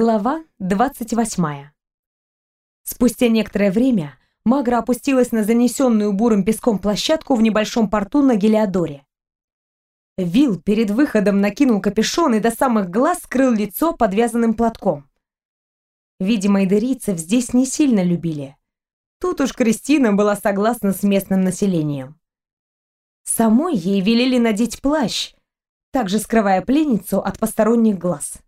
Глава 28. Спустя некоторое время Магра опустилась на занесенную бурым песком площадку в небольшом порту на Гелиодоре. Вил перед выходом накинул капюшон и до самых глаз скрыл лицо подвязанным платком. Видимо, идерийцев здесь не сильно любили. Тут уж Кристина была согласна с местным населением. Самой ей велели надеть плащ, также скрывая пленницу от посторонних глаз.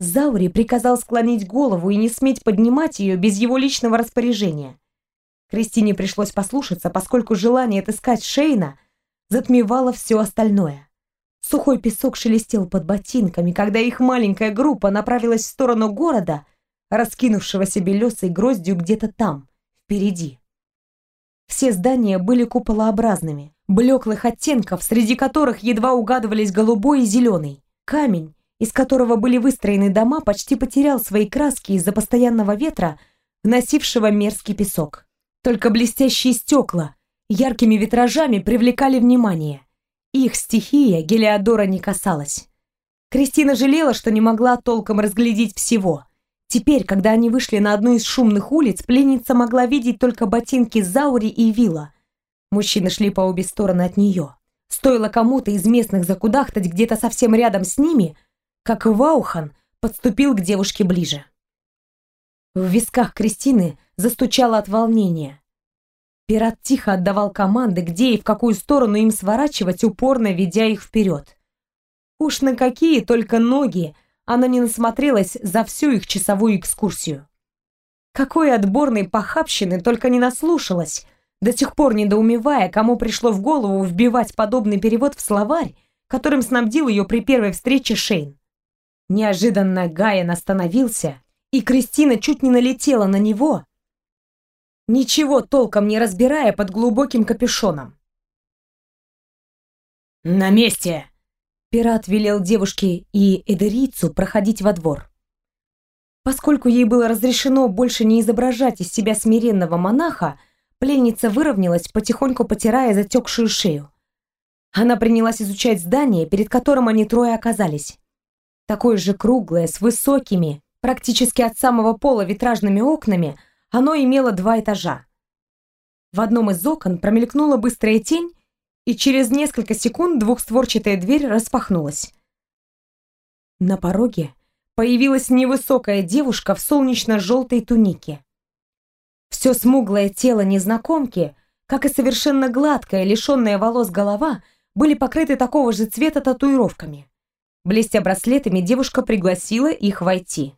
Заури приказал склонить голову и не сметь поднимать ее без его личного распоряжения. Кристине пришлось послушаться, поскольку желание отыскать Шейна затмевало все остальное. Сухой песок шелестел под ботинками, когда их маленькая группа направилась в сторону города, раскинувшегося белесой гроздью где-то там, впереди. Все здания были куполообразными, блеклых оттенков, среди которых едва угадывались голубой и зеленый. Камень, из которого были выстроены дома, почти потерял свои краски из-за постоянного ветра, вносившего мерзкий песок. Только блестящие стекла яркими витражами привлекали внимание. Их стихия Гелиодора не касалась. Кристина жалела, что не могла толком разглядеть всего. Теперь, когда они вышли на одну из шумных улиц, пленница могла видеть только ботинки Заури и Вилла. Мужчины шли по обе стороны от нее. Стоило кому-то из местных закудахтать где-то совсем рядом с ними, как Ваухан подступил к девушке ближе. В висках Кристины застучало от волнения. Пират тихо отдавал команды, где и в какую сторону им сворачивать, упорно ведя их вперед. Уж на какие только ноги она не насмотрелась за всю их часовую экскурсию. Какой отборной похабщины только не наслушалась, до сих пор недоумевая, кому пришло в голову вбивать подобный перевод в словарь, которым снабдил ее при первой встрече Шейн. Неожиданно Гайен остановился, и Кристина чуть не налетела на него, ничего толком не разбирая под глубоким капюшоном. «На месте!» Пират велел девушке и Эдерицу проходить во двор. Поскольку ей было разрешено больше не изображать из себя смиренного монаха, пленница выровнялась, потихоньку потирая затекшую шею. Она принялась изучать здание, перед которым они трое оказались. Такое же круглое, с высокими, практически от самого пола витражными окнами – оно имело два этажа. В одном из окон промелькнула быстрая тень, и через несколько секунд двухстворчатая дверь распахнулась. На пороге появилась невысокая девушка в солнечно-желтой тунике. Все смуглое тело незнакомки, как и совершенно гладкая, лишенная волос голова, были покрыты такого же цвета татуировками. Блестя браслетами, девушка пригласила их войти.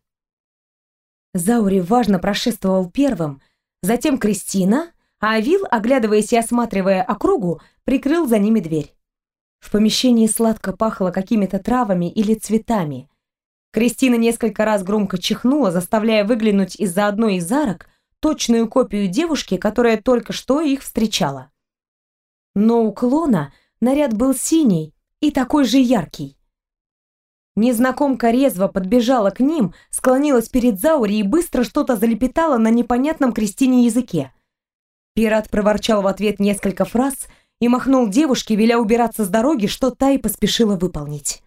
Заури важно прошествовал первым, затем Кристина, а Авил, оглядываясь и осматривая округу, прикрыл за ними дверь. В помещении сладко пахло какими-то травами или цветами. Кристина несколько раз громко чихнула, заставляя выглянуть из-за одной из арок точную копию девушки, которая только что их встречала. Но у клона наряд был синий и такой же яркий. Незнакомка резво подбежала к ним, склонилась перед Заури и быстро что-то залепетала на непонятном Кристине языке. Пират проворчал в ответ несколько фраз и махнул девушке, веля убираться с дороги, что та и поспешила выполнить.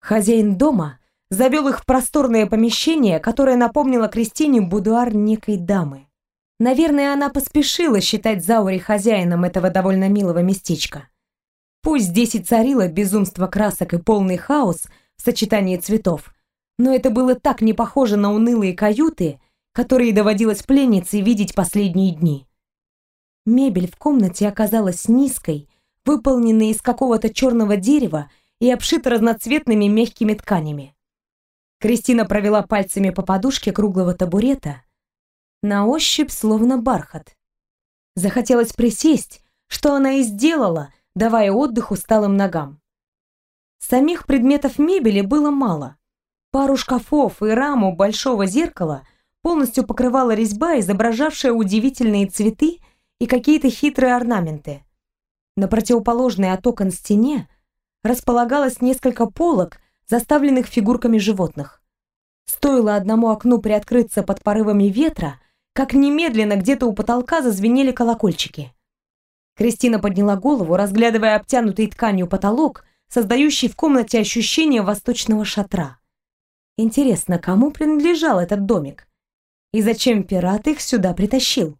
Хозяин дома завел их в просторное помещение, которое напомнило Кристине будуар некой дамы. Наверное, она поспешила считать Заури хозяином этого довольно милого местечка. Пусть здесь и царило безумство красок и полный хаос – сочетании цветов. Но это было так не похоже на унылые каюты, которые доводилось пленнице видеть последние дни. Мебель в комнате оказалась низкой, выполненной из какого-то черного дерева и обшита разноцветными мягкими тканями. Кристина провела пальцами по подушке круглого табурета, на ощупь словно бархат. Захотелось присесть, что она и сделала, давая отдых усталым ногам. Самих предметов мебели было мало. Пару шкафов и раму большого зеркала полностью покрывала резьба, изображавшая удивительные цветы и какие-то хитрые орнаменты. На противоположной от окон стене располагалось несколько полок, заставленных фигурками животных. Стоило одному окну приоткрыться под порывами ветра, как немедленно где-то у потолка зазвенели колокольчики. Кристина подняла голову, разглядывая обтянутый тканью потолок, создающий в комнате ощущение восточного шатра. Интересно, кому принадлежал этот домик? И зачем пират их сюда притащил?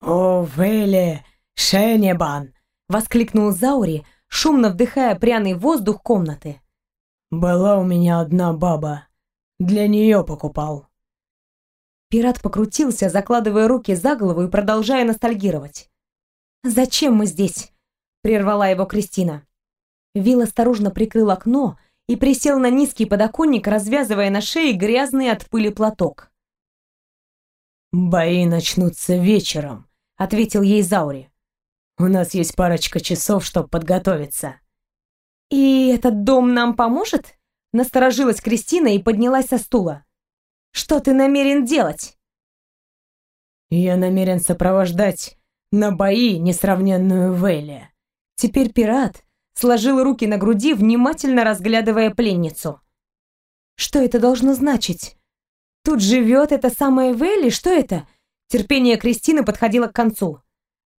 «О, Вэлли, Шенебан!» — воскликнул Заури, шумно вдыхая пряный воздух комнаты. «Была у меня одна баба. Для нее покупал». Пират покрутился, закладывая руки за голову и продолжая ностальгировать. «Зачем мы здесь?» — прервала его Кристина. Вилл осторожно прикрыл окно и присел на низкий подоконник, развязывая на шее грязный от пыли платок. «Бои начнутся вечером», — ответил ей Заури. «У нас есть парочка часов, чтобы подготовиться». «И этот дом нам поможет?» — насторожилась Кристина и поднялась со стула. «Что ты намерен делать?» «Я намерен сопровождать на бои несравненную Вэлли». Теперь пират сложил руки на груди, внимательно разглядывая пленницу. «Что это должно значить? Тут живет эта самая Вэлли? Что это?» Терпение Кристины подходило к концу.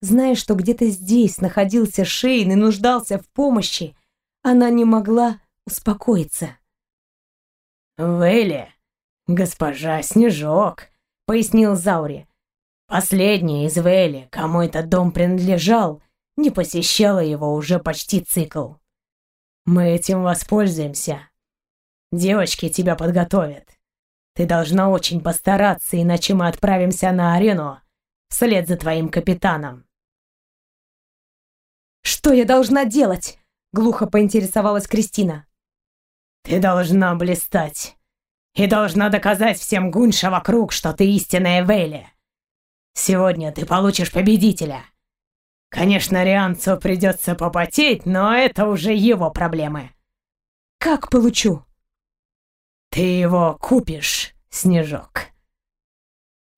Зная, что где-то здесь находился Шейн и нуждался в помощи, она не могла успокоиться. «Вэлли, госпожа Снежок», — пояснил Заури. «Последняя из Вэлли, кому этот дом принадлежал, не посещала его уже почти цикл. Мы этим воспользуемся. Девочки тебя подготовят. Ты должна очень постараться, иначе мы отправимся на арену вслед за твоим капитаном. Что я должна делать? глухо поинтересовалась Кристина. Ты должна блистать и должна доказать всем Гунша вокруг, что ты истинная Вейли. Сегодня ты получишь победителя. Конечно, Рианцу придется попотеть, но это уже его проблемы. Как получу? Ты его купишь, Снежок.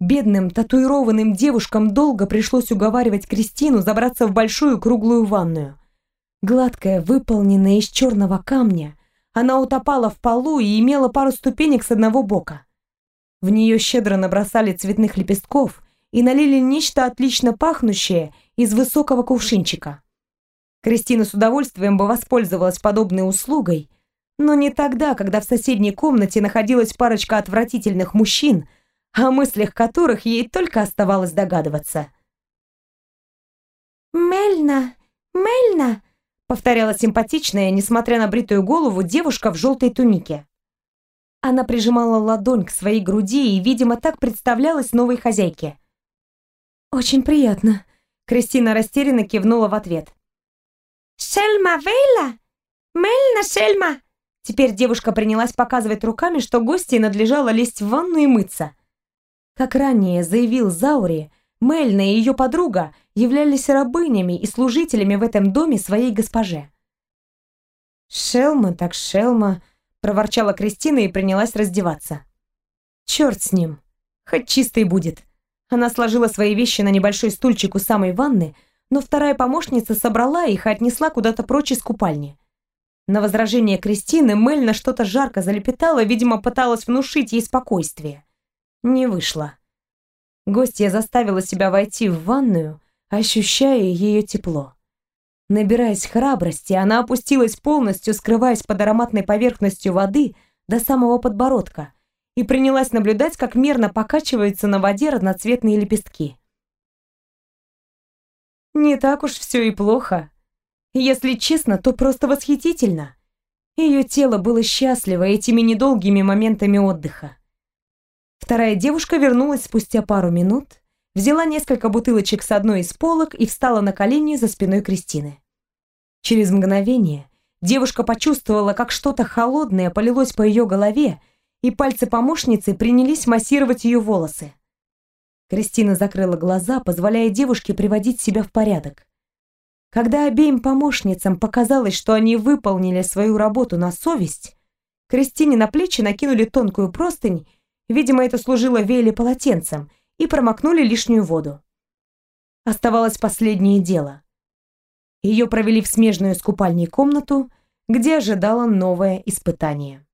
Бедным татуированным девушкам долго пришлось уговаривать Кристину забраться в большую круглую ванную. Гладкая, выполненная из черного камня, она утопала в полу и имела пару ступенек с одного бока. В нее щедро набросали цветных лепестков и налили нечто отлично пахнущее из высокого кувшинчика. Кристина с удовольствием бы воспользовалась подобной услугой, но не тогда, когда в соседней комнате находилась парочка отвратительных мужчин, о мыслях которых ей только оставалось догадываться. «Мельна, Мельна!» — повторяла симпатичная, несмотря на бритую голову, девушка в желтой тунике. Она прижимала ладонь к своей груди и, видимо, так представлялась новой хозяйке. «Очень приятно», — Кристина растерянно кивнула в ответ. «Шельма Вейла? Мельна Шельма!» Теперь девушка принялась показывать руками, что гости надлежало лезть в ванну и мыться. Как ранее заявил Заури, Мельна и ее подруга являлись рабынями и служителями в этом доме своей госпоже. «Шелма так шелма», — проворчала Кристина и принялась раздеваться. «Черт с ним, хоть чистой будет». Она сложила свои вещи на небольшой стульчик у самой ванны, но вторая помощница собрала их и отнесла куда-то прочь из купальни. На возражение Кристины Мельна что-то жарко залепетала, видимо, пыталась внушить ей спокойствие. Не вышло. Гостья заставила себя войти в ванную, ощущая ее тепло. Набираясь храбрости, она опустилась полностью, скрываясь под ароматной поверхностью воды до самого подбородка, и принялась наблюдать, как мерно покачиваются на воде разноцветные лепестки. Не так уж все и плохо. Если честно, то просто восхитительно. Ее тело было счастливо этими недолгими моментами отдыха. Вторая девушка вернулась спустя пару минут, взяла несколько бутылочек с одной из полок и встала на колени за спиной Кристины. Через мгновение девушка почувствовала, как что-то холодное полилось по ее голове, и пальцы помощницы принялись массировать ее волосы. Кристина закрыла глаза, позволяя девушке приводить себя в порядок. Когда обеим помощницам показалось, что они выполнили свою работу на совесть, Кристине на плечи накинули тонкую простынь, видимо, это служило Вейле полотенцем, и промокнули лишнюю воду. Оставалось последнее дело. Ее провели в смежную с купальней комнату, где ожидало новое испытание.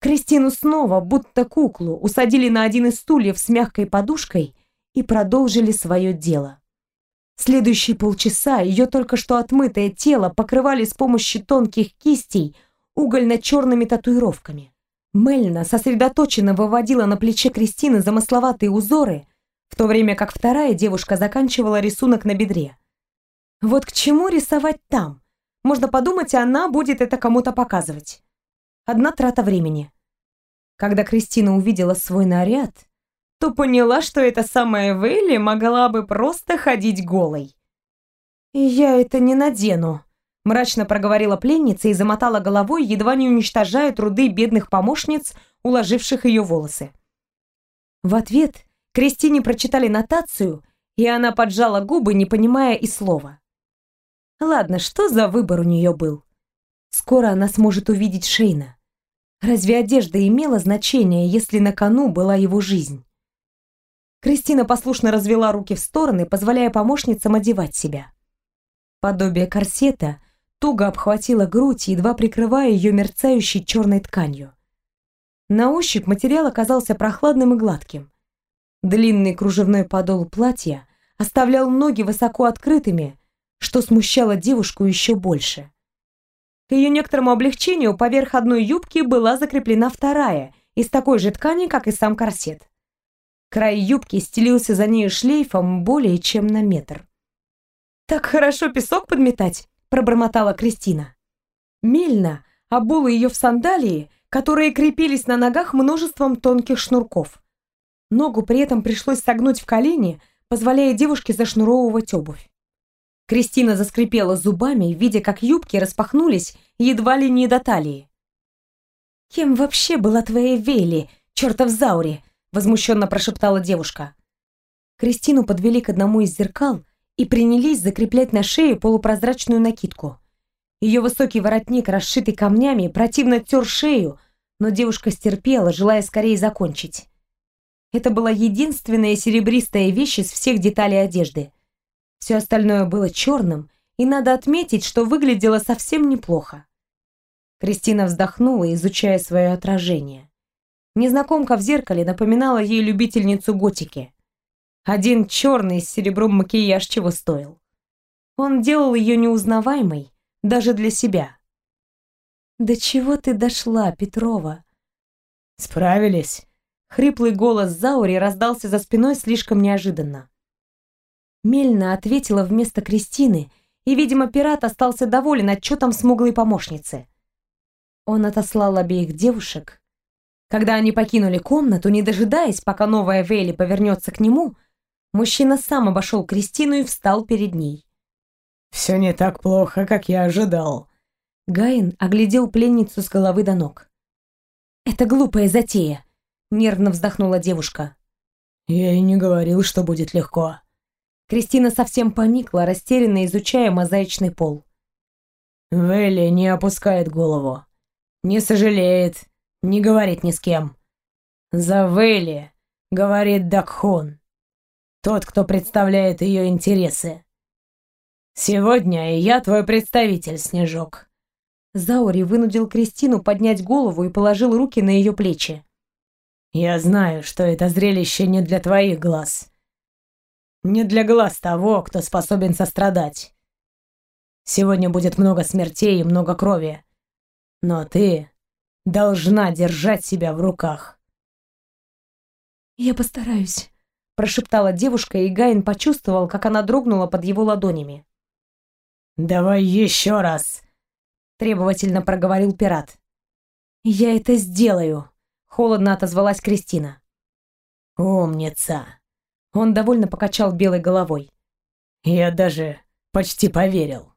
Кристину снова, будто куклу, усадили на один из стульев с мягкой подушкой и продолжили свое дело. Следующие полчаса ее только что отмытое тело покрывали с помощью тонких кистей угольно-черными татуировками. Мельна сосредоточенно выводила на плече Кристины замысловатые узоры, в то время как вторая девушка заканчивала рисунок на бедре. Вот к чему рисовать там? Можно подумать, она будет это кому-то показывать. Одна трата времени. Когда Кристина увидела свой наряд, то поняла, что эта самая Вэлли могла бы просто ходить голой. «Я это не надену», — мрачно проговорила пленница и замотала головой, едва не уничтожая труды бедных помощниц, уложивших ее волосы. В ответ Кристине прочитали нотацию, и она поджала губы, не понимая и слова. Ладно, что за выбор у нее был? Скоро она сможет увидеть Шейна. Разве одежда имела значение, если на кону была его жизнь? Кристина послушно развела руки в стороны, позволяя помощницам одевать себя. Подобие корсета туго обхватило грудь, едва прикрывая ее мерцающей черной тканью. На ощупь материал оказался прохладным и гладким. Длинный кружевной подол платья оставлял ноги высоко открытыми, что смущало девушку еще больше. К ее некоторому облегчению поверх одной юбки была закреплена вторая, из такой же ткани, как и сам корсет. Край юбки стелился за нею шлейфом более чем на метр. «Так хорошо песок подметать», — пробормотала Кристина. Мельна обула ее в сандалии, которые крепились на ногах множеством тонких шнурков. Ногу при этом пришлось согнуть в колени, позволяя девушке зашнуровывать обувь. Кристина заскрипела зубами, видя, как юбки распахнулись едва ли не до талии. «Кем вообще была твоя Вейли, чертов Заури?» — возмущенно прошептала девушка. Кристину подвели к одному из зеркал и принялись закреплять на шее полупрозрачную накидку. Ее высокий воротник, расшитый камнями, противно тер шею, но девушка стерпела, желая скорее закончить. Это была единственная серебристая вещь из всех деталей одежды. Все остальное было черным, и надо отметить, что выглядело совсем неплохо. Кристина вздохнула, изучая свое отражение. Незнакомка в зеркале напоминала ей любительницу готики. Один черный с серебром макияж чего стоил. Он делал ее неузнаваемой даже для себя. «До чего ты дошла, Петрова?» «Справились?» Хриплый голос Заури раздался за спиной слишком неожиданно. Мельна ответила вместо Кристины, и, видимо, пират остался доволен отчетом смуглой помощницы. Он отослал обеих девушек. Когда они покинули комнату, не дожидаясь, пока новая Вейли повернется к нему, мужчина сам обошел Кристину и встал перед ней. «Все не так плохо, как я ожидал». Гаин оглядел пленницу с головы до ног. «Это глупая затея», — нервно вздохнула девушка. «Я и не говорил, что будет легко». Кристина совсем поникла, растерянно изучая мозаичный пол. Вэлли не опускает голову, не сожалеет, не говорит ни с кем. За Вэлли говорит Дакхун, тот, кто представляет ее интересы. Сегодня я твой представитель, Снежок. Заури вынудил Кристину поднять голову и положил руки на ее плечи. Я знаю, что это зрелище не для твоих глаз не для глаз того, кто способен сострадать. Сегодня будет много смертей и много крови. Но ты должна держать себя в руках. «Я постараюсь», — прошептала девушка, и Гайн почувствовал, как она дрогнула под его ладонями. «Давай еще раз», — требовательно проговорил пират. «Я это сделаю», — холодно отозвалась Кристина. «Умница», он довольно покачал белой головой. «Я даже почти поверил».